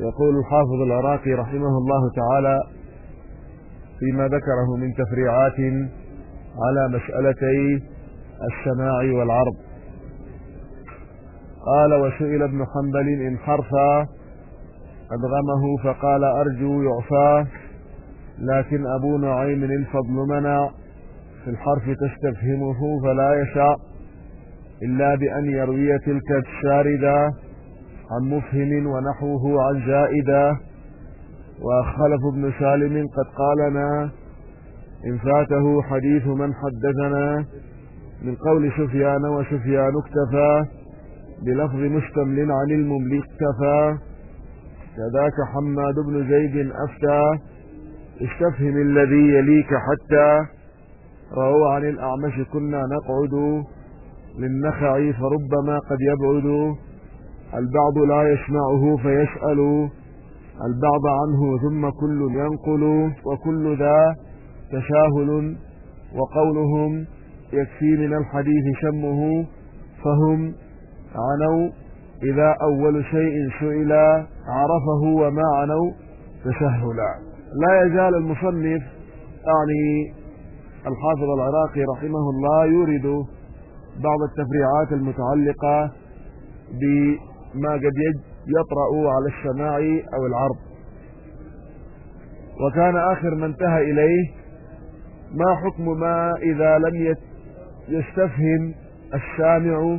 يقول الحافظ العراقي رحمه الله تعالى فيما ذكره من تفريعات على مسألتي السماع والعرض. قال وسئل ابن حنبل إن حرفا أدغمه فقال أرجو يعفى لكن أبو نعيم الفضل منع في الحرف تستفهمه فلا يشاء إلا بأن يروي تلك الشاردة عن مفهم ونحوه عن زائدة وخلف بن سالم قد قالنا إن فاته حديث من حدثنا من قول سفيان وسفيان اكتفى بلفظ مشتمل عن المملي اكتفى. كذاك حماد بن زيد أفتى استفهم الذي يليك حتى. رووا عن الأعمش كنا نقعد للنخع فربما قد يبعد. البعض لا يسمعه فيسأل البعض عنه ثم كل ينقل وكل ذا تشاهل وقولهم يكفي من الحديث شمه فهم عنوا إذا أول شيء سئل عرفه وما عنوا تسهلا. لا يزال المصنف أعني الحافظ العراقي رحمه الله يورد بعض التفريعات المتعلقة بما قد يطرأ على السماع أو العرض. وكان آخر ما انتهى إليه ما حكم ما إذا لم يستفهم السامع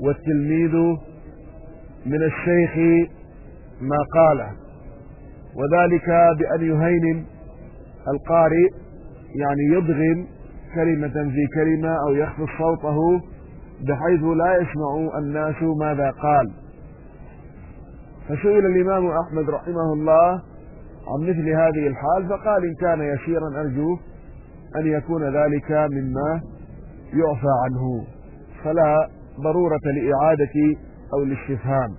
والتلميذ من الشيخ ما قاله. وذلك بأن يهينم القارئ يعني يضغم كلمة في كلمة أو يخفض صوته بحيث لا يسمع الناس ماذا قال. فسئل الإمام أحمد رحمه الله عن مثل هذه الحال فقال إن كان يسيرا أرجو أن يكون ذلك مما يعفى عنه فلا ضرورة لإعادة أو الاستفهام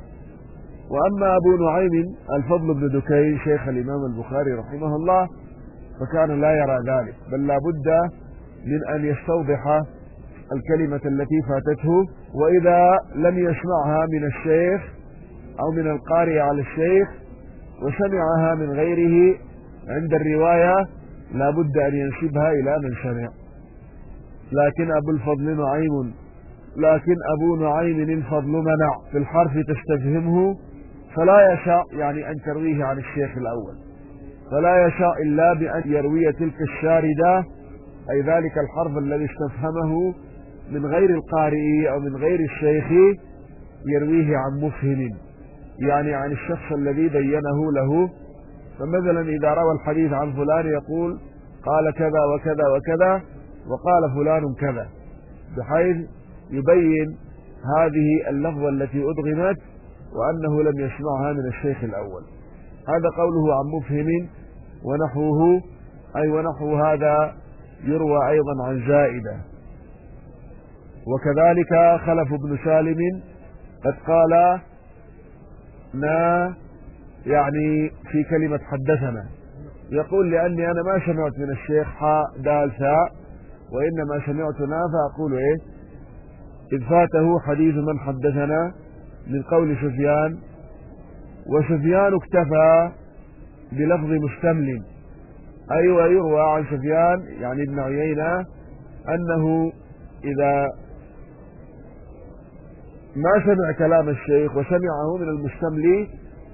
وأما أبو نعيم الفضل بن دكين شيخ الإمام البخاري رحمه الله فكان لا يرى ذلك بل لا بد من أن يستوضح الكلمة التي فاتته وإذا لم يسمعها من الشيخ أو من القارئ على الشيخ وسمعها من غيره عند الرواية لا بد أن ينسبها إلى من سمع. لكن أبو الفضل نعيم لكن أبو نعيم الفضل منع. في الحرف تستفهمه فلا يشاء يعني أن ترويه عن الشيخ الأول. فلا يشاء إلا بأن يروي تلك الشاردة أي ذلك الحرف الذي استفهمه من غير القارئ أو من غير الشيخ يرويه عن مفهم يعني عن الشخص الذي بينه له. فمثلا إذا روى الحديث عن فلان يقول قال كذا وكذا وكذا وقال فلان كذا بحيث يبين هذه اللفظة التي أدغمت وأنه لم يسمعها من الشيخ الأول. هذا قوله عن مفهم ونحوه أي ونحو هذا يروى أيضا عن زائدة. وكذلك خلف بن سالم قد قال ما يعني في كلمة حدثنا. يقول لأني أنا ما سمعت من الشيخ حاء دال ثاء وإنما سمعتنا فأقول إيه؟ إذ فاته حديث من حدثنا من قول سفيان وسفيان اكتفى بلفظ مستمل. أي أيوة ويروى عن سفيان يعني ابن عيينة أنه إذا ما سمع كلام الشيخ وسمعه من المستملي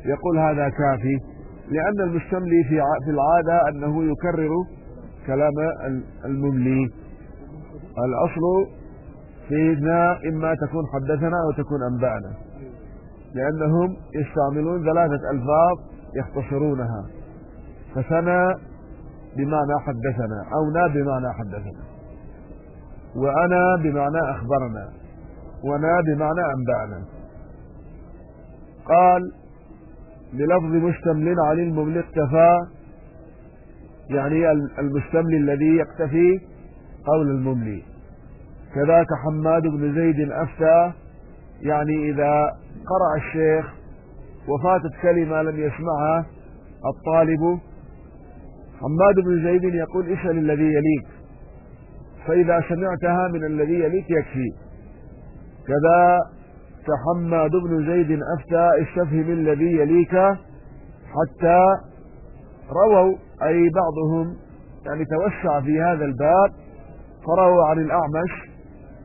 يقول هذا كافي لأن المستملي في في العادة أنه يكرر كلام المملي. الأصل فينا إما تكون حدثنا أو تكون أنبأنا. لأنهم يستعملون ثلاثة ألفاظ يختصرونها. فسنى بمعنى حدثنا أو نا بمعنى حدثنا. وأنا بمعنى أخبرنا. ونا بمعنى أنبأنا. قال بلفظ مشتمل عن الممل اكتفى يعني المستمل الذي يكتفي قول المملي. كذاك حماد بن زيد أفتى يعني إذا قرأ الشيخ وفاتت كلمة لم يسمعها الطالب حماد بن زيد يقول اسأل الذي يليك؟ فإذا سمعتها من الذي يليك يكفي. كذا حماد بن زيد أفتى استفهم الذي يليك حتى رووا أي بعضهم يعني توسع في هذا الباب فرووا عن الأعمش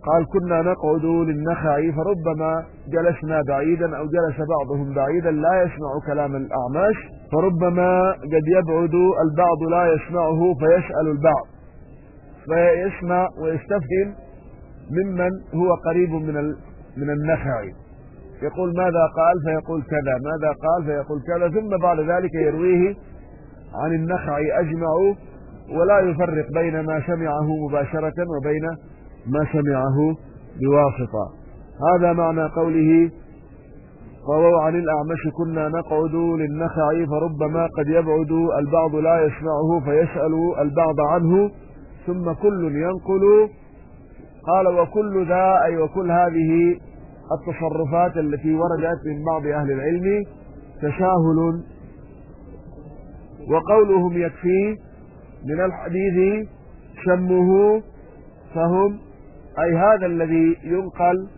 قال كنا نقعد للنخع فربما جلسنا بعيدا أو جلس بعضهم بعيدا لا يسمع كلام الأعمش فربما قد يبعد البعض لا يسمعه فيسأل البعض فيسمع ويستفهم ممن هو قريب من من النخع يقول ماذا قال؟ فيقول كذا. ماذا قال؟ فيقول كذا. ثم بعد ذلك يرويه عن النخع أجمع ولا يفرق بين ما سمعه مباشرة وبين ما سمعه بواسطة. هذا معنى قوله رووا عن الأعمش كنا نقعد للنخع فربما قد يبعد البعض لا يسمعه فيسأل البعض عنه ثم كل ينقل قال وكل ذا أي وكل هذه التصرفات التي وردت من بعض أهل العلم تساهل وقولهم يكفي من الحديث شمه فهم أي هذا الذي ينقل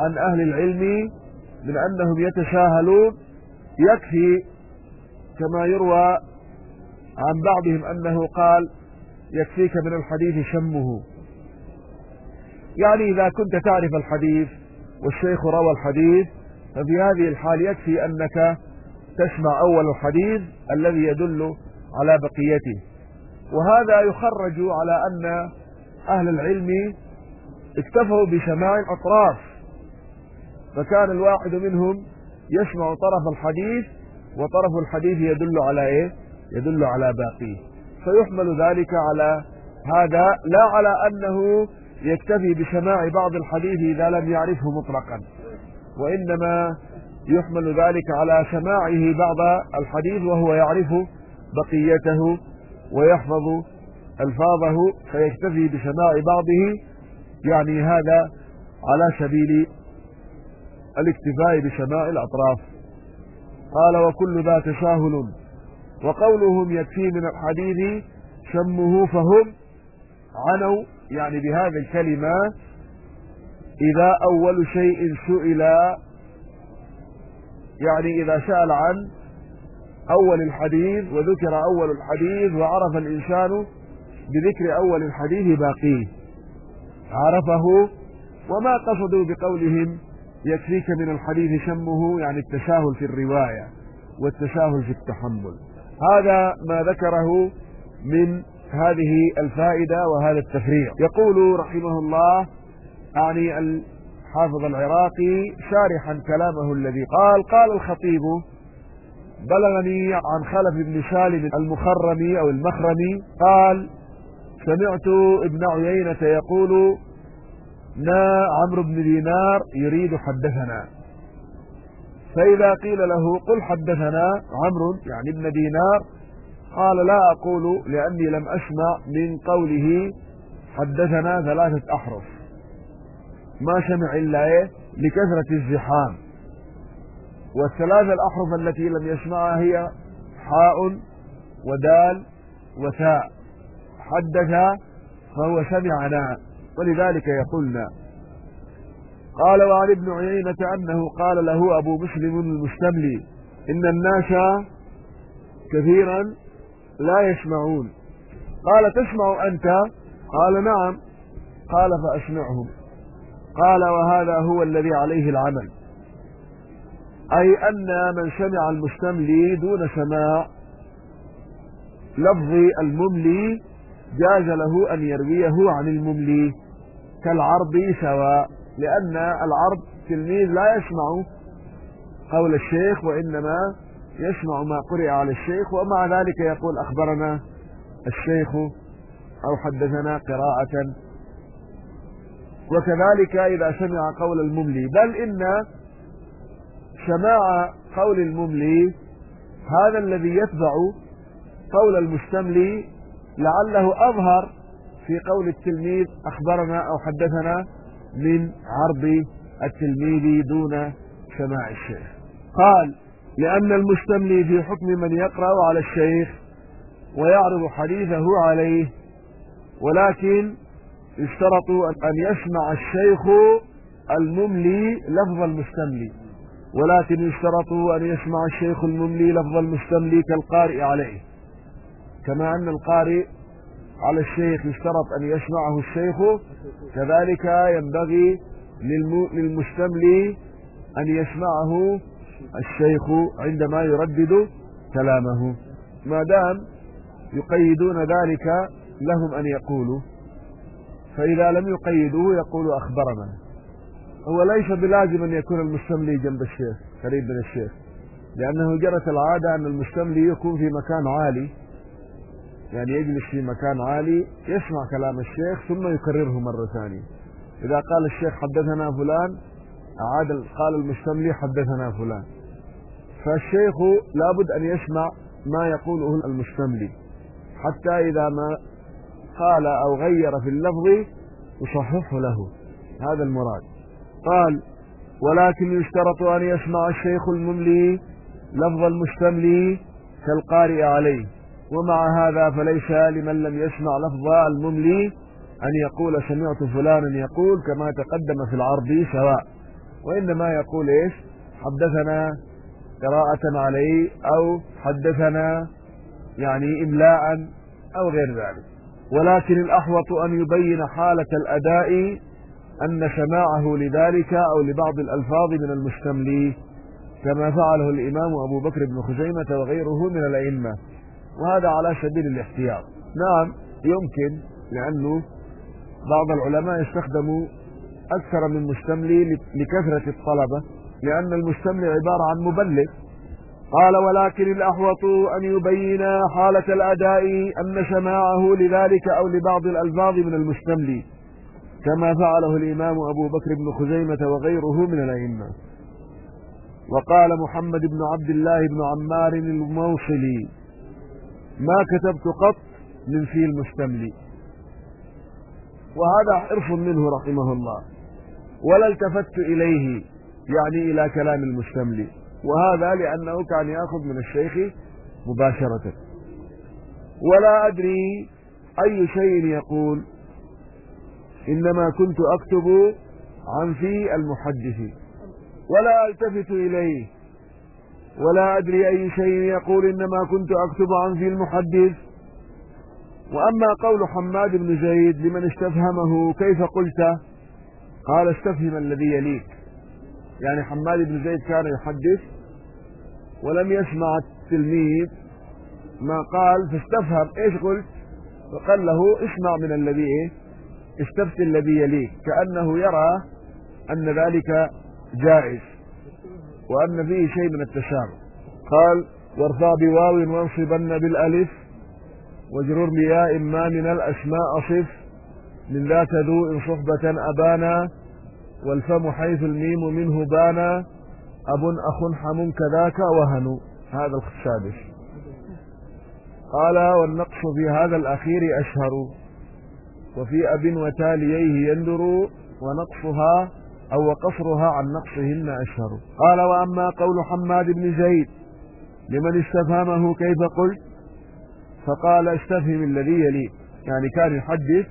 عن أهل العلم من أنهم يتساهلون يكفي كما يروى عن بعضهم أنه قال يكفيك من الحديث شمه. يعني إذا كنت تعرف الحديث والشيخ روى الحديث ففي هذه الحال يكفي أنك تسمع أول الحديث الذي يدل على بقيته. وهذا يخرج على أن أهل العلم اكتفوا بسماع الأطراف فكان الواحد منهم يسمع طرف الحديث وطرف الحديث يدل على إيه؟ يدل على باقيه. فيحمل ذلك على هذا لا على أنه يكتفي بسماع بعض الحديث إذا لم يعرفه مطلقا. وإنما يحمل ذلك على سماعه بعض الحديث وهو يعرف بقيته ويحفظ ألفاظه فيكتفي بسماع بعضه. يعني هذا على سبيل الاكتفاء بسماع الأطراف. قال وكل ذا تساهل وقولهم يكفي من الحديث شمه فهم عنوا يعني بهذه الكلمة إذا أول شيء سئل يعني إذا سأل عن أول الحديث وذكر أول الحديث وعرف الإنسان بذكر أول الحديث باقيه عرفه وما قصدوا بقولهم يكفيك من الحديث شمه يعني التساهل في الرواية والتساهل في التحمل. هذا ما ذكره من هذه الفائدة وهذا التفريع. يقول رحمه الله أعني الحافظ العراقي شارحا كلامه الذي قال قال الخطيب بلغني عن خلف بن سالم المخرمي أو المخرمي قال سمعت ابن عيينة يقول نا عمرو بن دينار يريد حدثنا. فإذا قيل له قل حدثنا عمرو يعني ابن دينار قال لا أقول لأني لم أسمع من قوله حدثنا ثلاثة أحرف. ما سمع إلا إيه؟ لكثرة الزحام. والثلاثة الأحرف التي لم يسمعها هي حاء ودال وثاء. حدث فهو سمعنا ولذلك يقولنا. قال وعن ابن عيينة أنه قال له أبو مسلم المستملي إن الناس كثيرا لا يسمعون. قال تسمع أنت؟ قال نعم. قال فأسمعهم. قال وهذا هو الذي عليه العمل. أي أن من سمع المستملي دون سماع لفظ المملي جاز له أن يرويه عن المملي كالعرض سواء لأن العرض تلميذ لا يسمع قول الشيخ وإنما يسمع ما قرئ على الشيخ ومع ذلك يقول أخبرنا الشيخ أو حدثنا قراءة. وكذلك إذا سمع قول المملي بل إن سماع قول المملي هذا الذي يتبع قول المستملي لعله أظهر في قول التلميذ أخبرنا أو حدثنا من عرض التلميذ دون سماع الشيخ. قال لأن المستملي في حكم من يقرأ على الشيخ ويعرض حديثه عليه ولكن اشترطوا أن يسمع الشيخ المملي لفظ المستملي ولكن يشترط أن يسمع الشيخ المملي لفظ المستملي كالقارئ عليه. كما أن القارئ على الشيخ يشترط أن يسمعه الشيخ كذلك ينبغي للمستملي أن يسمعه الشيخ عندما يردد كلامه. ما دام يقيدون ذلك لهم أن يقولوا. فإذا لم يقيدوه يقول أخبرنا. هو ليس بلازم أن يكون المستملي جنب الشيخ قريب من الشيخ. لأنه جرت العادة أن المستملي يكون في مكان عالي. يعني يجلس في مكان عالي يسمع كلام الشيخ ثم يكرره مرة ثانية. إذا قال الشيخ حدثنا فلان أعاد قال المستملي حدثنا فلان. فالشيخ لابد أن يسمع ما يقوله المستملي. حتى إذا ما قال أو غير في اللفظ يصححه له. هذا المراد. قال ولكن يشترط أن يسمع الشيخ المملي لفظ المستملي كالقارئ عليه. ومع هذا فليس لمن لم يسمع لفظ المملي أن يقول سمعت فلانا يقول كما تقدم في العرض سواء. وإنما يقول إيش؟ حدثنا قراءة عليه أو حدثنا يعني إملاء أو غير ذلك. ولكن الأحوط أن يبين حالة الأداء أن سماعه لذلك أو لبعض الألفاظ من المستملي كما فعله الإمام أبو بكر بن خزيمة وغيره من الأئمة. وهذا على سبيل الاحتياط نعم يمكن لأنه بعض العلماء استخدموا أكثر من مستملي لكثرة الطلبة. لأن المستملي عبارة عن مبلغ. قال ولكن الأحوط أن يبين حالة الأداء أن سماعه لذلك أو لبعض الألفاظ من المستملي كما فعله الإمام أبو بكر بن خزيمة وغيره من الأئمة. وقال محمد بن عبد الله بن عمار الموصلي ما كتبت قط من في المستملي وهذا حرف منه رحمه الله. ولا التفت إليه. يعني إلى كلام المستملي. وهذا لأنه كان يأخذ من الشيخ مباشرة. ولا أدري أي شيء يقول. إنما كنت أكتب عن في المحدث. ولا ألتفت إليه. ولا أدري أي شيء يقول. إنما كنت أكتب عن في المحدث. وأما قول حماد بن زيد لمن استفهمه كيف قلت؟ قال استفهم الذي يليك. يعني حماد بن زيد كان يحدث ولم يسمع التلميذ ما قال فاستفهم. إيش قلت؟ فقال له اسمع من الذي إيه استفت الذي يليك كأنه يرى أن ذلك جائز وأن فيه شيء من التشابه. قال وارفع بواو وانصبن بالألف واجرر بياء ما من الأسماء صف من ذاك ذو إن صحبة أبانا والفم حيث الميم منه بانا أب أخ حم كذاك وهن. هذا السادس. قال والنقص في هذا الأخير أشهر. وفي أب وتاليه يندر ونقصها أو وقصرها عن نقصهن أشهر. قال وأما قول حماد بن زيد لمن استفهمه كيف قلت؟ فقال استفهم الذي يليك يعني كان يحدث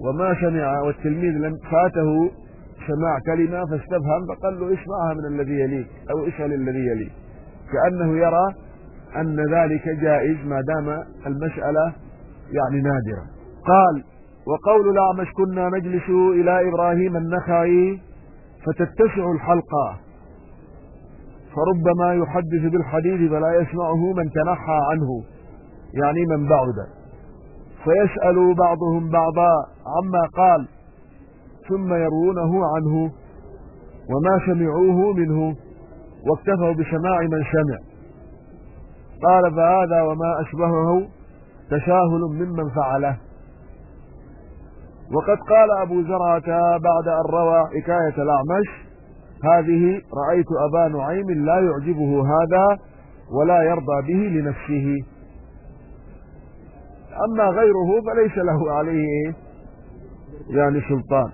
وما سمع والتلميذ لم فاته سماع كلمة فاستفهم فقال له اسمعها من الذي يليك أو اسأل الذي يليك. كأنه يرى أن ذلك جائز ما دام المسألة يعني نادرة. قال وقول الأعمش كنا نجلس إلى إبراهيم النخعي فتتسع الحلقة. فربما يحدث بالحديث فلا يسمعه من تنحى عنه يعني من بعد. فيسأل بعضهم بعضا عما قال. ثم يروونه عنه وما سمعوه منه واكتفوا بسماع من سمع. قال فهذا وما أشبهه تساهل ممن فعله. وقد قال أبو زرعة بعد أن روى حكاية الأعمش هذه رأيت أبا نعيم لا يعجبه هذا ولا يرضى به لنفسه. أما غيره فليس له عليه يعني سلطان.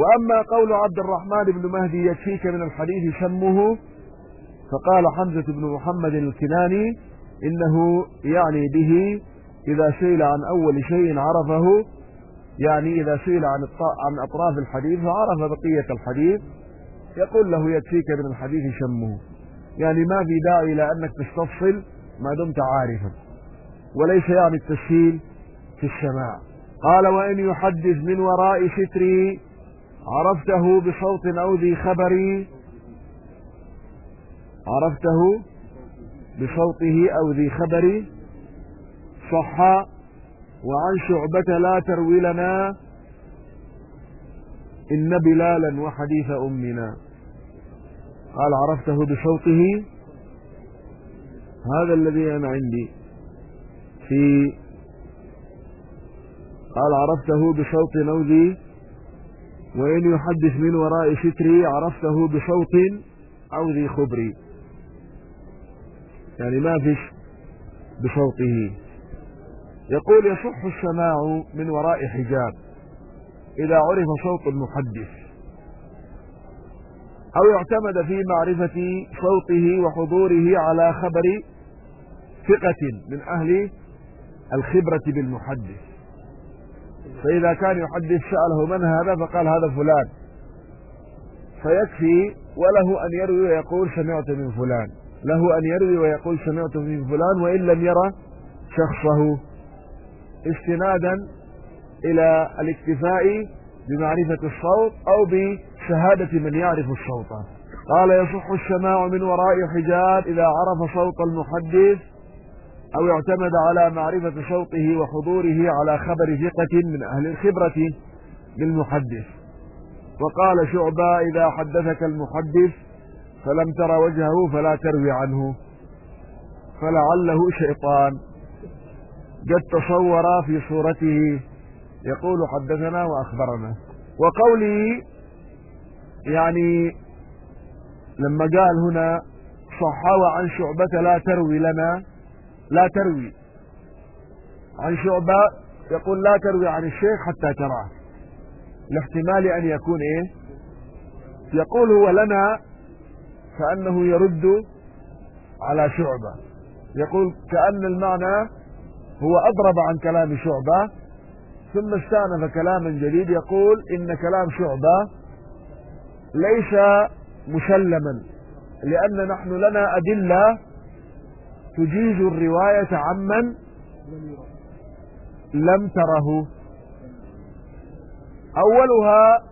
وأما قول عبد الرحمن بن مهدي يكفيك من الحديث سمه فقال حمزة بن محمد الكناني إنه يعني به إذا سئل عن أول شيء عرفه يعني إذا سئل عن عن أطراف الحديث فعرف بقية الحديث يقول له يكفيك من الحديث شمه. يعني ما في داعي إلى أنك تستفصل ما دمت عارفا. وليس يعني التسهيل في السماع. قال وإن يحدث من وراء ستري عرفته بصوت أو ذي خبري عرفته بصوته أو ذي خبري صح وعن شعبة لا تروي لنا إن بلالا وحديث أمنا. قال عرفته بصوته هذا الذي أنا عندي. في قال عرفته بصوت نوذي وإن يحدث من وراء ستري عرفته بصوت أو ذي خبري يعني ما فيش بصوته. يقول يصح السماع من وراء حجاب إذا عرف صوت المحدث. أو يعتمد في معرفة صوته وحضوره على خبر ثقة من أهل الخبرة بالمحدث. فإذا كان يحدث سأله من هذا فقال هذا فلان. فيكفي وله أن يروي ويقول سمعت من فلان. له أن يروي ويقول سمعت من فلان وإن لم يرى شخصه. استنادا إلى الاكتفاء بمعرفة الصوت أو بشهادة من يعرف الصوت. قال يصح السماع من وراء حجاب إذا عرف صوت المحدث أو اعتمد على معرفة صوته وحضوره على خبر ثقة من أهل الخبرة بالمحدث وقال شعبة إذا حدثك المحدث فلم تر وجهه فلا تروي عنه فلعله شيطان. قد تصور في صورته يقول حدثنا وأخبرنا. وقوله يعني لما قال هنا صحى عن شعبة لا تروي لنا لا تروي. عن شعبة يقول لا تروي عن الشيخ حتى تراه. لاحتمال أن يكون إيه؟ يقول هو لنا كأنه يرد على شعبة. يقول كأن المعنى هو أضرب عن كلام شعبة ثم استأنف كلاما جديد يقول إن كلام شعبة ليس مسلما لأن نحن لنا أدلة تجيز الرواية عمن لم تره. أولها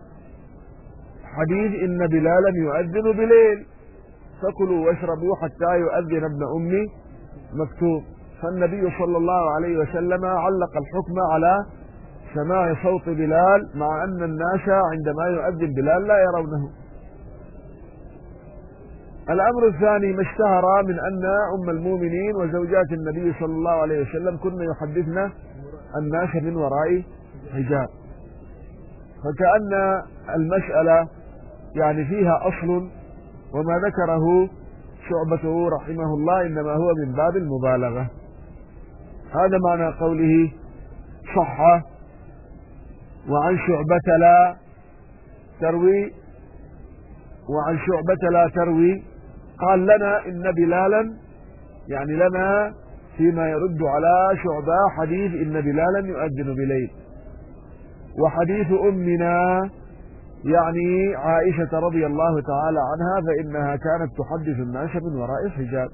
حديث إن بلالا يؤذن بليل. فكلوا واشربوا حتى يؤذن ابن أمي مكتوب. فالنبي صلى الله عليه وسلم علق الحكم على سماع صوت بلال مع أن الناس عندما يؤذن بلال لا يرونه. الأمر الثاني ما اشتهر من أن أم المؤمنين وزوجات النبي صلى الله عليه وسلم كن يحدثن الناس من وراء حجاب. فكأن المسألة يعني فيها أصل وما ذكره شعبته رحمه الله إنما هو من باب المبالغة. هذا معنى قوله صح وعن شعبة لا تروي وعن شعبة لا تروي قال لنا إن بلالا يعني لنا فيما يرد على شعبة حديث إن بلالا يؤذن بليل. وحديث أمنا يعني عائشة رضي الله تعالى عنها فإنها كانت تحدث الناس من وراء الحجاب.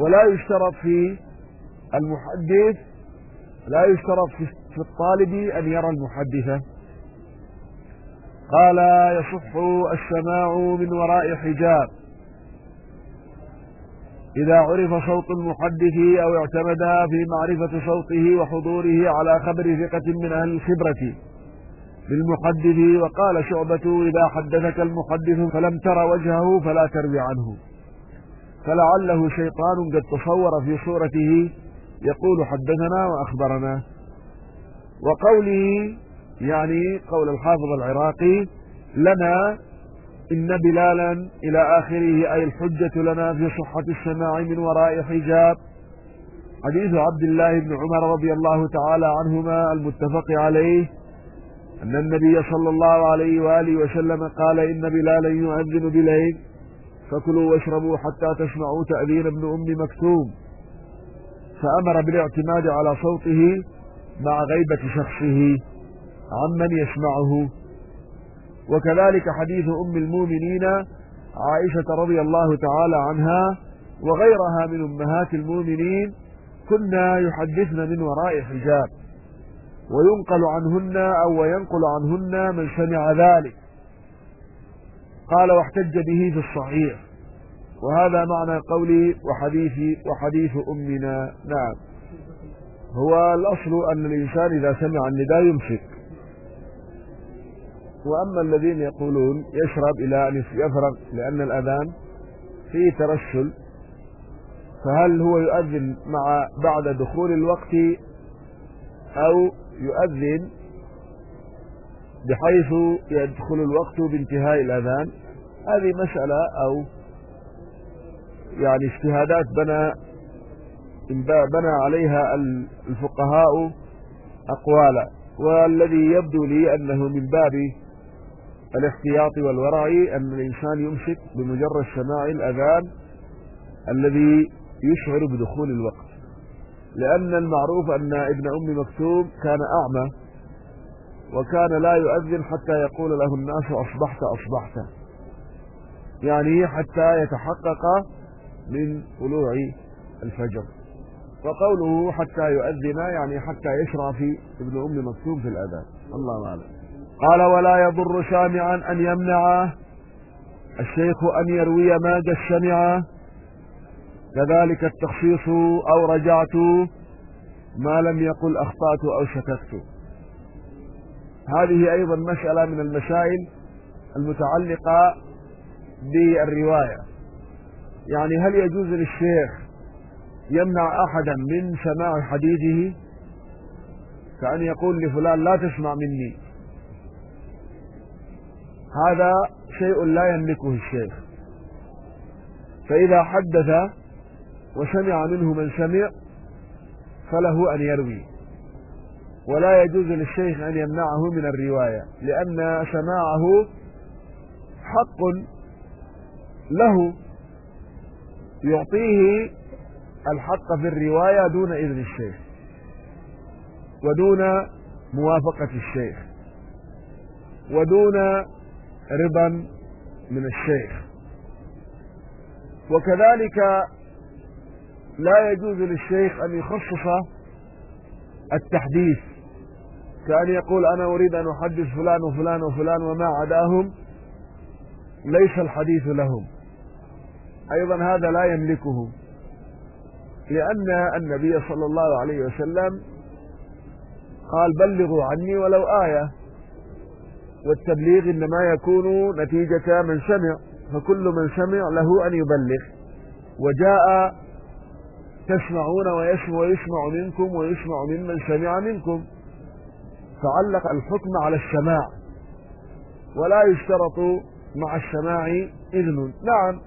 ولا يشترط في المحدث لا يشترط في الطالب أن يرى المحدثة قال يصح السماع من وراء حجاب. إذا عرف صوت المحدث أو اعتمد في معرفة صوته وحضوره على خبر ثقة من أهل الخبرة بالمحدث وقال شعبة إذا حدثك المحدث فلم تر وجهه فلا تروي عنه. فلعله شيطان قد تصور في صورته يقول حدثنا وأخبرنا. وقوله يعني قول الحافظ العراقي لنا إن بلالا إلى آخره أي الحجة لنا في صحة السماع من وراء حجاب. حديث عبد الله بن عمر رضي الله تعالى عنهما المتفق عليه أن النبي صلى الله عليه وآله وسلم قال إن بلالا يؤذن بليل فكلوا واشربوا حتى تسمعوا تأذين ابن أم مكتوم. فأمر بالاعتماد على صوته مع غيبة شخصه عمن يسمعه. وكذلك حديث أم المؤمنين عائشة رضي الله تعالى عنها وغيرها من أمهات المؤمنين كنا يحدثن من وراء حجاب وينقل عنهن أو وينقل عنهن من سمع ذلك. قال واحتج به في الصحيح. وهذا معنى قولي وحديث وحديث أمنا. نعم. هو الأصل أن الإنسان إذا سمع النداء يمسك. وأما الذين يقولون يشرب إلى أن يفرغ لأن الأذان فيه ترسل فهل هو يؤذن مع بعد دخول الوقت أو يؤذن بحيث يدخل الوقت بانتهاء الأذان؟ هذه مسألة أو يعني اجتهادات بنى بنى عليها الفقهاء أقوالا والذي يبدو لي أنه من باب الاحتياط والورع أن الإنسان يمسك بمجرد سماع الأذان الذي يشعر بدخول الوقت. لأن المعروف أن ابن أم مكتوم كان أعمى وكان لا يؤذن حتى يقول له الناس أصبحت أصبحت. يعني حتى يتحقق من طلوع الفجر. وقوله حتى يؤذن يعني حتى يشرع في ابن أم مكتوم في الأذان. الله أعلم. قال ولا يضر سامعا أن يمنع الشيخ أن يروي ما قد سمع كذلك التخصيص أو رجعت ما لم يقل أخطأت أو شككت. هذه أيضا مسألة من المسائل المتعلقة بالرواية. يعني هل يجوز للشيخ يمنع أحدا من سماع حديثه؟ كأن يقول لفلان لا تسمع مني. هذا شيء لا يملكه الشيخ. فإذا حدث وسمع منه من سمع فله أن يروي. ولا يجوز للشيخ أن يمنعه من الرواية لأن سماعه حق له يعطيه الحق في الرواية دون إذن الشيخ ودون موافقة الشيخ ودون رضا من الشيخ. وكذلك لا يجوز للشيخ أن يخصص التحديث كأن يقول أنا أريد أن أحدث فلان وفلان وفلان وما عداهم ليس الحديث لهم. أيضا هذا لا يملكه لأن النبي صلى الله عليه وسلم قال بلغوا عني ولو آية. والتبليغ إنما يكون نتيجة من سمع فكل من سمع له أن يبلغ. وجاء تسمعون ويسمع ويسمع منكم ويسمع ممن سمع منكم. فعلق الحكم على السماع ولا يشترط مع السماع إذن. نعم.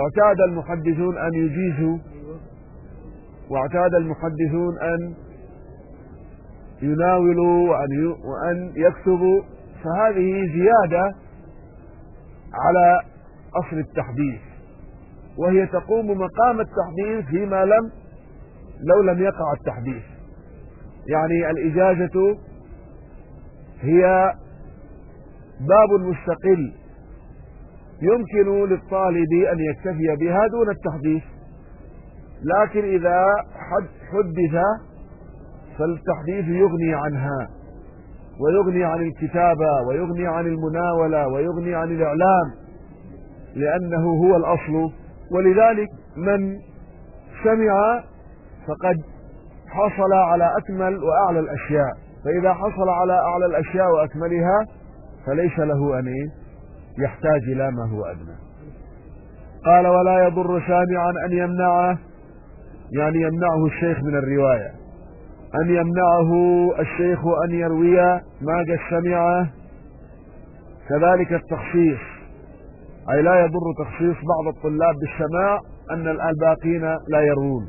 اعتاد المحدثون أن يجيزوا واعتاد المحدثون أن يناولوا وأن, وأن يكتبوا فهذه زيادة على أصل التحديث. وهي تقوم مقام التحديث فيما لم لو لم يقع التحديث. يعني الإجازة هي باب مستقل يمكن للطالب أن يكتفي بها دون التحديث. لكن إذا حدث فالتحديث يغني عنها ويغني عن الكتابة ويغني عن المناولة ويغني عن الإعلام لأنه هو الأصل. ولذلك من سمع فقد حصل على أكمل وأعلى الأشياء. فإذا حصل على أعلى الأشياء وأكملها فليس له أن يحتاج إلى ما هو أدنى. قال ولا يضر سامعا أن يمنعه. يعني يمنعه الشيخ من الرواية. أن يمنعه الشيخ أن يروي ما قد سمعه كذلك التخصيص. أي لا يضر تخصيص بعض الطلاب بالسماع أن الباقين لا يروون.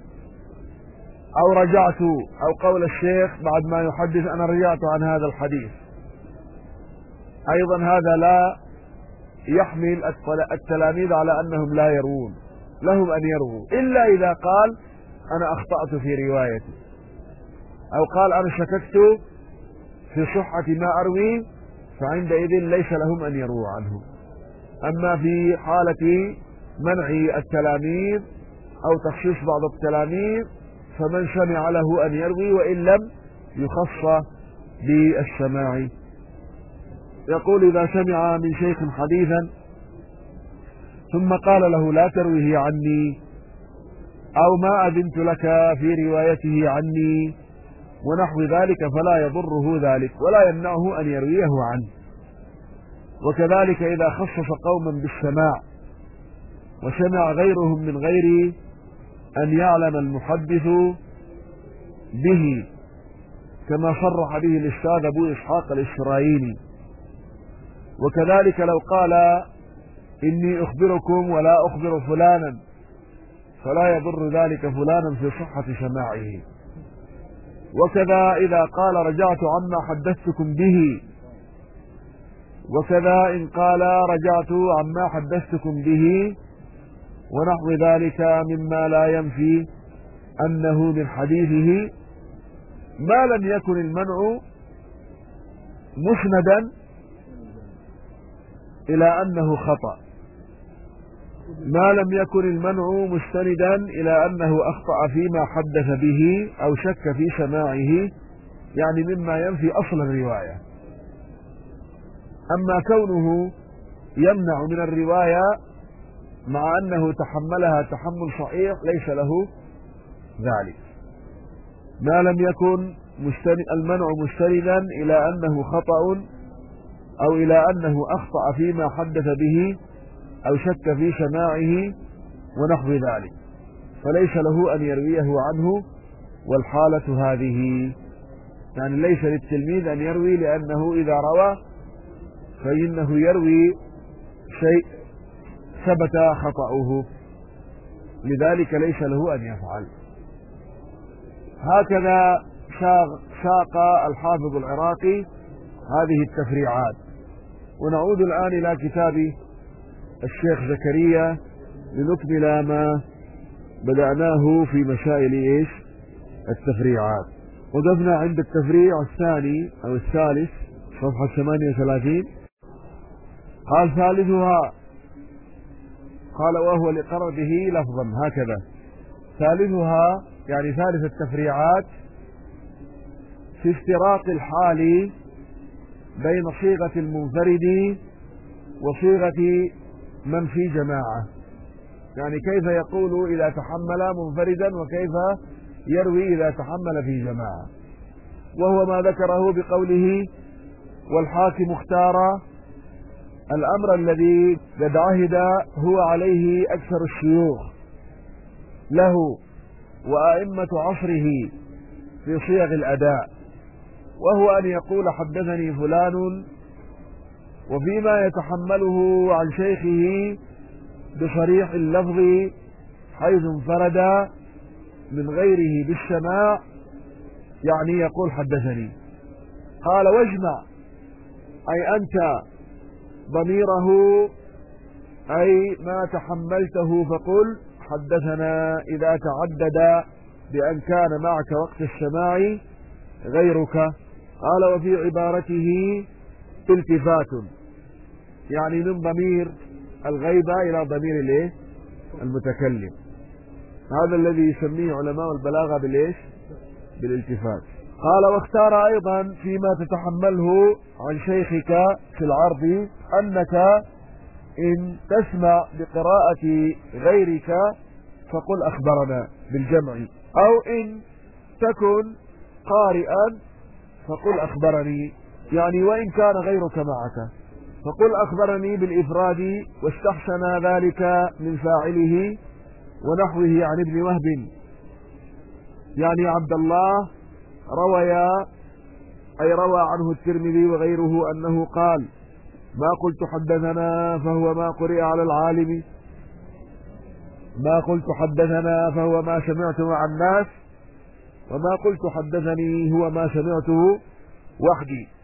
أو رجعت أو قول الشيخ بعد ما يحدث أنا رجعت عن هذا الحديث. أيضا هذا لا يحمل التلاميذ على أنهم لا يروون. لهم أن يرووا. إلا إذا قال أنا أخطأت في روايتي. أو قال أنا شككت في صحة ما أروي فعندئذ ليس لهم أن يرووا عنه. أما في حالة منع التلاميذ أو تخصيص بعض التلاميذ فمن سمع له أن يروي وإن لم يخص بالسماع. يقول إذا سمع من شيخ حديثا ثم قال له لا ترويه عني أو ما أذنت لك في روايته عني. ونحو ذلك فلا يضره ذلك ولا يمنعه أن يرويه عنه. وكذلك إذا خصص قوما بالسماع وسمع غيرهم من غير أن يعلم المحدث به كما صرح به الأستاذ أبو إسحاق الإسرائيلي. وكذلك لو قال إني أخبركم ولا أخبر فلانا فلا يضر ذلك فلانا في صحة سماعه. وكذا إذا قال رجعت عما حدثتكم به. وكذا إن قال رجعت عما حدثتكم به. ونحو ذلك مما لا ينفي أنه من حديثه. ما لم يكن المنع مسندا إلى أنه خطأ. ما لم يكن المنع مستندا إلى أنه أخطأ فيما حدث به أو شك في سماعه يعني مما ينفي أصل الرواية. أما كونه يمنع من الرواية مع أنه تحملها تحمل صحيح ليس له ذلك. ما لم يكن المنع مستندا إلى أنه خطأ أو إلى أنه أخطأ فيما حدث به أو شك في سماعه ونحو ذلك. فليس له أن يرويه عنه والحالة هذه. يعني ليس للتلميذ أن يروي لأنه إذا روى فإنه يروي شيء ثبت خطأه. لذلك ليس له أن يفعل. هكذا ساق الحافظ العراقي هذه التفريعات. ونعود الآن إلى كتاب الشيخ زكريا لنكمل ما بدأناه في مسائل إيش؟ التفريعات. وقفنا عند التفريع الثاني أو الثالث صفحة 38 قال ثالثها قال وهو لقرر به لفظا هكذا. ثالثها يعني ثالث التفريعات في افتراق الحال بين صيغة المنفرد وصيغة من في جماعة. يعني كيف يقول إذا تحمل منفردا وكيف يروي إذا تحمل في جماعة. وهو ما ذكره بقوله والحاكم اختار الأمر الذي قد عهد هو عليه أكثر الشيوخ له وأئمة عصره في صيغ الأداء. وهو أن يقول حدثني فلان وفيما يتحمله عن شيخه بصريح اللفظ حيث انفرد من غيره بالسماع يعني يقول حدثني. قال واجمع أي أنت ضميره أي ما تحملته فقل حدثنا إذا تعدد بأن كان معك وقت السماع غيرك. قال وفي عبارته التفات. يعني من ضمير الغيبة إلى ضمير الإيه؟ المتكلم. هذا الذي يسميه علماء البلاغة بالإيش؟ بالالتفات. قال واختار أيضا فيما تتحمله عن شيخك في العرض أنك إن تسمع بقراءة غيرك فقل أخبرنا بالجمع. أو إن تكن قارئا فقل أخبرني. يعني وإن كان غيرك معك. فقل أخبرني بالإفراد واستحسن ذلك من فاعله ونحوه عن ابن وهب. يعني عبد الله رويا أي روى عنه الترمذي وغيره أنه قال ما قلت حدثنا فهو ما قرئ على العالم. ما قلت حدثنا فهو ما سمعته عن الناس. وما قلت حدثني هو ما سمعته وحدي.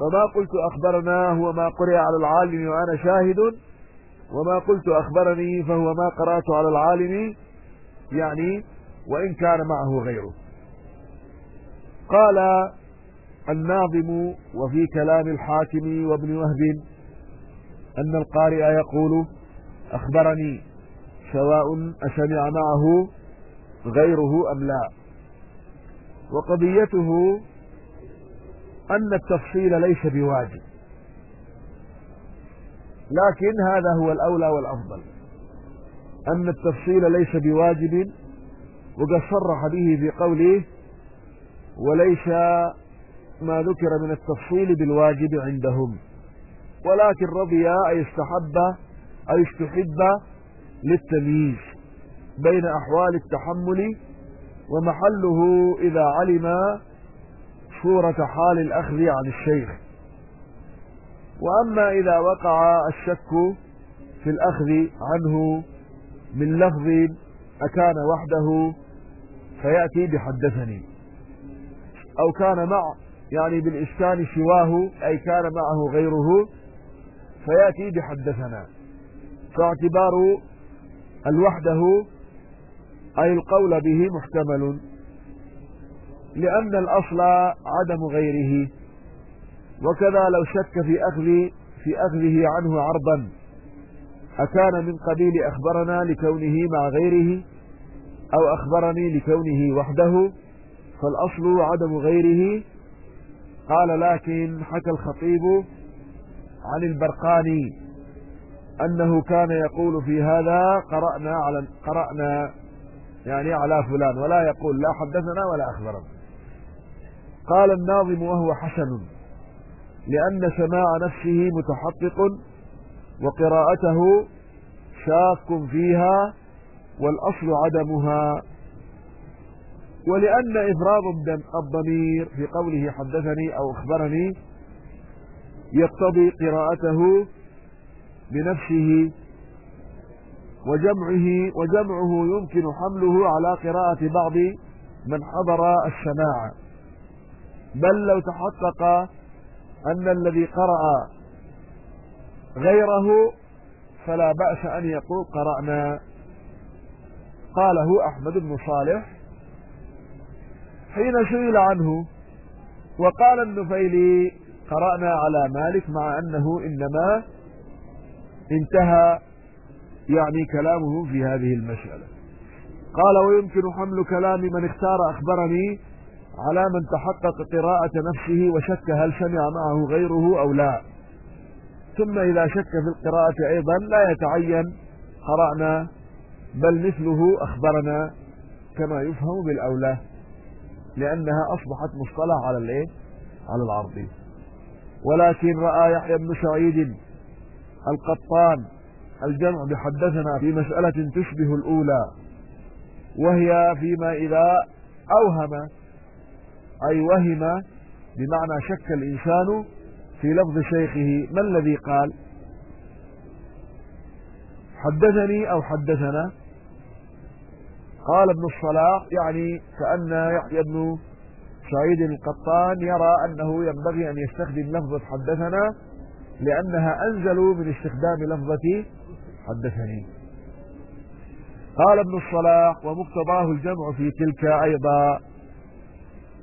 وما قلت أخبرنا هو ما قرئ على العالم وأنا شاهد وما قلت أخبرني فهو ما قرأت على العالم يعني وإن كان معه غيره. قال الناظم وفي كلام الحاكم وابن وهب أن القارئ يقول أخبرني سواء أسمع معه غيره أم لا. وقضيته أن التفصيل ليس بواجب. لكن هذا هو الأولى والأفضل. أن التفصيل ليس بواجب وقد صرح به في قوله وليس ما ذكر من التفصيل بالواجب عندهم. ولكن رضي أي استحب أي استحب للتمييز بين أحوال التحمل ومحله إذا علم صورة حال الأخذ عن الشيخ. وأما إذا وقع الشك في الأخذ عنه من لفظ أكان وحده فيأتي بحدثني. أو كان مع يعني بالإسكان سواه أي كان معه غيره فيأتي بحدثنا. فاعتبار الوحده أي القول به محتمل. لأن الأصل عدم غيره. وكذا لو شك في أخذ في أخذه عنه عرضا. أكان من قبيل أخبرنا لكونه مع غيره أو أخبرني لكونه وحده. فالأصل عدم غيره. قال لكن حكى الخطيب عن البرقاني أنه كان يقول في هذا قرأنا على قرأنا يعني على فلان ولا يقول لا حدثنا ولا أخبرنا. قال الناظم وهو حسن لأن سماع نفسه متحقق وقراءته شاك فيها والأصل عدمها ولأن إفراد الضمير في قوله حدثني أو أخبرني يقتضي قراءته بنفسه وجمعه وجمعه يمكن حمله على قراءة بعض من حضر السماع. بل لو تحقق أن الذي قرأ غيره فلا بأس أن يقول قرأنا. قاله أحمد بن صالح حين سئل عنه وقال النفيلي قرأنا على مالك مع أنه إنما انتهى يعني كلامه في هذه المسألة. قال ويمكن حمل كلام من اختار أخبرني على من تحقق قراءة نفسه وشك هل سمع معه غيره أو لا ثم إذا شك في القراءة أيضا لا يتعين قرأنا بل مثله أخبرنا كما يفهم بالأولى لأنها أصبحت مصطلح على الإيه؟ على العرض ولكن رأى يحيى بن سعيد القطان الجمع بحدثنا في مسألة تشبه الأولى وهي فيما إذا أوهم أي وهم بمعنى شك الإنسان في لفظ شيخه ما الذي قال؟ حدثني أو حدثنا؟ قال ابن الصلاح يعني كأن يحيى بن سعيد القطان يرى أنه ينبغي أن يستخدم لفظة حدثنا لأنها أنزل من استخدام لفظة حدثني. قال ابن الصلاح ومقتضاه الجمع في تلك أيضا.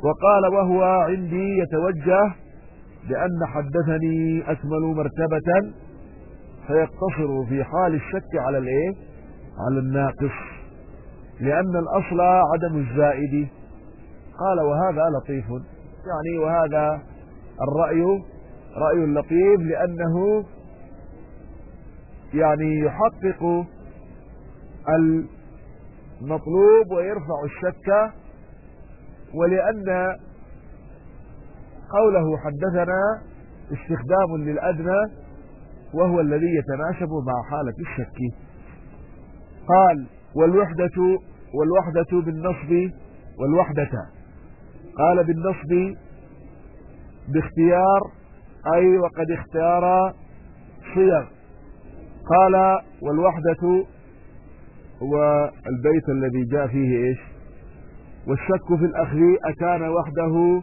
وقال وهو عندي يتوجه بأن حدثني أكمل مرتبة فيقتصر في حال الشك على الإيه؟ على الناقص لأن الأصل عدم الزائد. قال وهذا لطيف يعني وهذا الرأي رأي لطيف لأنه يعني يحقق المطلوب ويرفع الشك ولأن قوله حدثنا استخدام للأدنى وهو الذي يتناسب مع حالة الشك. قال والوحدة والوحدة بالنصب والوحدة. قال بالنصب باختيار أي وقد اختار صيغ. قال والوحدة هو البيت الذي جاء فيه إيش؟ والشك في الأخذ أكان وحده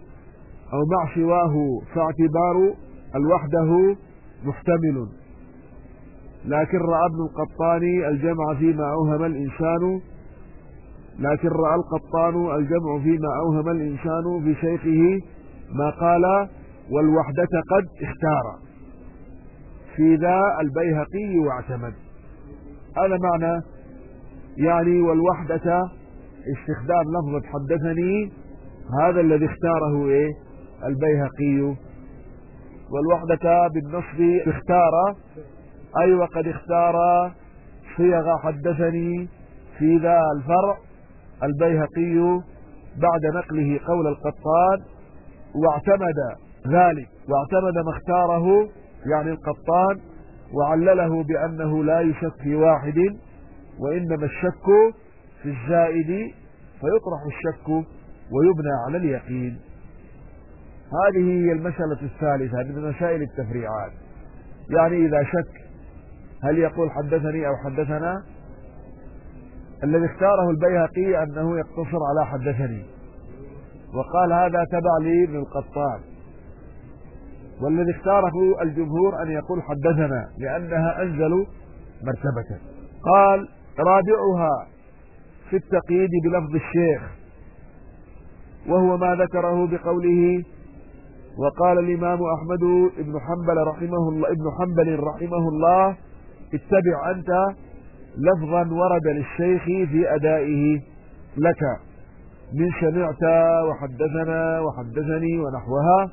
أو مع سواه فاعتبار الوحده محتمل. لكن رأى ابن القطاني الجمع فيما أوهم الإنسان لكن رأى القطان الجمع فيما أوهم الإنسان في شيخه ما قال والوحدة قد اختار. في ذا البيهقي واعتمد. هذا معنى يعني والوحدة استخدام لفظة حدثني هذا الذي اختاره إيه؟ البيهقي. والوحدة بالنصب اختار. اي وقد اختار. صيغ حدثني في ذا الفرع. البيهقي بعد نقله قول القطان واعتمد ذلك واعتمد ما اختاره يعني القطان وعلله بأنه لا يشك في واحد وإنما الشك في الزائد فيطرح الشك ويبنى على اليقين. هذه هي المسألة الثالثة من مسائل التفريعات. يعني إذا شك هل يقول حدثني أو حدثنا؟ الذي اختاره البيهقي أنه يقتصر على حدثني. وقال هذا تبع لي من القطان. والذي اختاره الجمهور أن يقول حدثنا لأنها أنزل مرتبة. قال رابعها في التقييد بلفظ الشيخ وهو ما ذكره بقوله وقال الإمام أحمد بن حنبل رحمه الله ابن حنبل رحمه الله اتبع أنت لفظا ورد للشيخ في أدائه لك من سمعت وحدثنا وحدثني ونحوها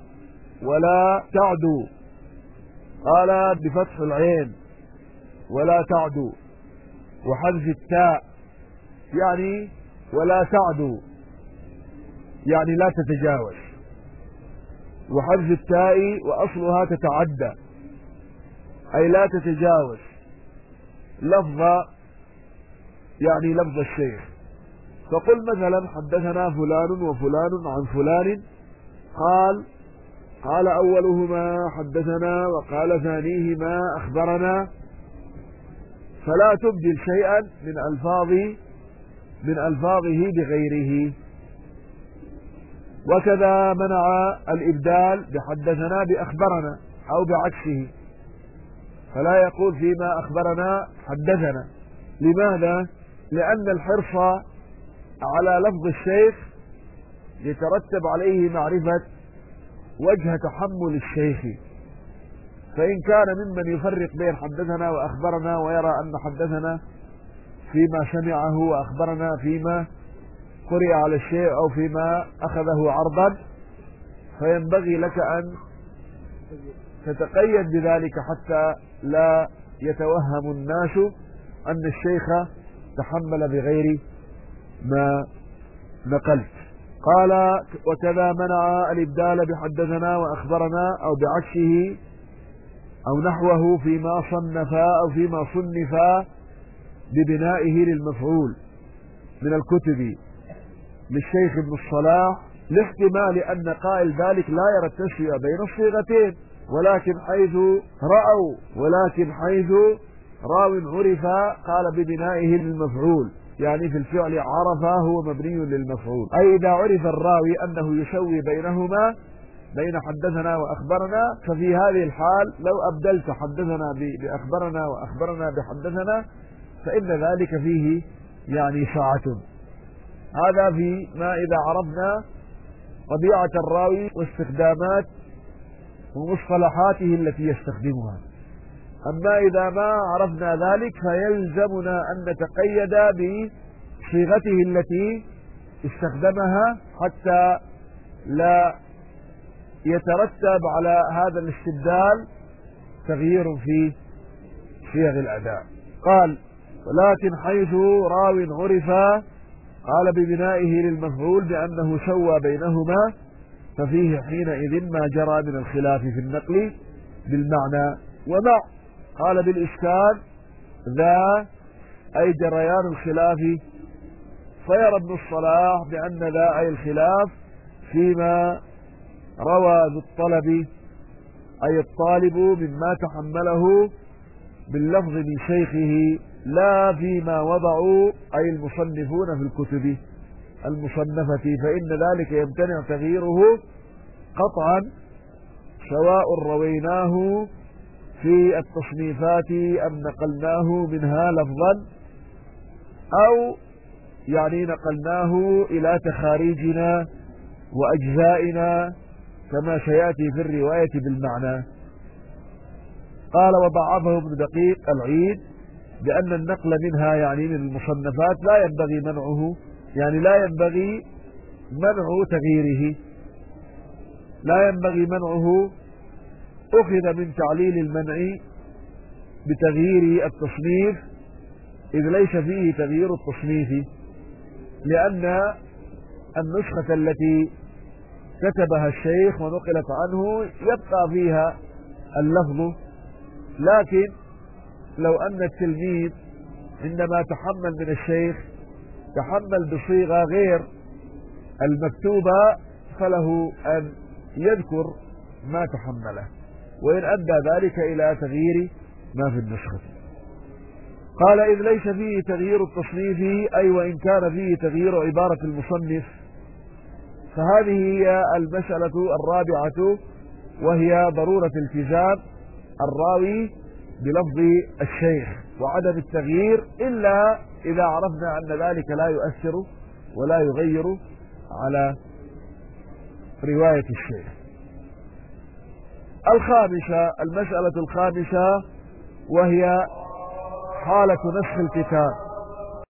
ولا تعدو قال بفتح العين ولا تعدو وحذف التاء يعني ولا تعدو يعني لا تتجاوز. وحذف التاء وأصلها تتعدى أي لا تتجاوز. لفظ يعني لفظ الشيخ. فقل مثلا حدثنا فلان وفلان عن فلان قال قال أولهما حدثنا وقال ثانيهما أخبرنا. فلا تبدل شيئا من ألفاظ من ألفاظه بغيره. وكذا منع الإبدال بحدثنا بأخبرنا أو بعكسه. فلا يقول فيما أخبرنا حدثنا. لماذا؟ لأن الحرص على لفظ الشيخ يترتب عليه معرفة وجه تحمل الشيخ. فإن كان ممن يفرق بين حدثنا وأخبرنا ويرى أن حدثنا فيما سمعه وأخبرنا فيما قرئ على الشيء أو فيما أخذه عرضا فينبغي لك أن تتقيد بذلك حتى لا يتوهم الناس أن الشيخ تحمل بغير ما نقلت. قال وكذا منع الإبدال بحدثنا وأخبرنا أو بعكسه أو نحوه فيما صنفا أو فيما صنفا ببنائه للمفعول من الكتب للشيخ ابن الصلاح لاحتمال أن قائل ذلك لا يرى التسوية بين الصيغتين ولكن حيث رأوا ولكن حيث راو عرف قال ببنائه للمفعول يعني في الفعل عرف هو مبني للمفعول. أي إذا عرف الراوي أنه يسوي بينهما بين حدثنا وأخبرنا ففي هذه الحال لو أبدلت حدثنا بأخبرنا وأخبرنا بحدثنا فإن ذلك فيه يعني ساعة هذا في ما إذا عرفنا طبيعة الراوي واستخدامات ومصطلحاته التي يستخدمها. أما إذا ما عرفنا ذلك فيلزمنا أن نتقيد بصيغته التي استخدمها حتى لا يترتب على هذا الاستبدال تغيير في صيغ الأداء. قال ولكن حيث راو عرف قال ببنائه للمفعول بأنه سوى بينهما ففيه حينئذ ما جرى من الخلاف في النقل بالمعنى ومع قال بالإسكان ذا أي جريان الخلاف فيرى ابن الصلاح بأن ذا أي الخلاف فيما روى ذو الطلب أي الطالب مما تحمله باللفظ من شيخه لا فيما وضعوا أي المصنفون في الكتب المصنفة فإن ذلك يمتنع تغييره قطعا سواء رويناه في التصنيفات أم نقلناه منها لفظا أو يعني نقلناه إلى تخاريجنا وأجزائنا كما سيأتي في الرواية بالمعنى. قال وضعفه ابن دقيق العيد بأن النقل منها يعني من المصنفات لا ينبغي منعه يعني لا ينبغي منع تغييره. لا ينبغي منعه أخذ من تعليل المنع بتغيير التصنيف إذ ليس فيه تغيير التصنيف لأن النسخة التي كتبها الشيخ ونقلت عنه يبقى فيها اللفظ لكن لو أن التلميذ عندما تحمل من الشيخ تحمل بصيغة غير المكتوبة فله أن يذكر ما تحمله وإن أدى ذلك إلى تغيير ما في النسخة. قال إذ ليس فيه تغيير التصنيف أي وإن كان فيه تغيير عبارة المصنف فهذه هي المسألة الرابعة وهي ضرورة التزام. الراوي بلفظ الشيخ وعدم التغيير إلا إذا عرفنا أن ذلك لا يؤثر ولا يغير على رواية الشيخ. الخامسة المسألة الخامسة وهي حالة نسخ الكتاب.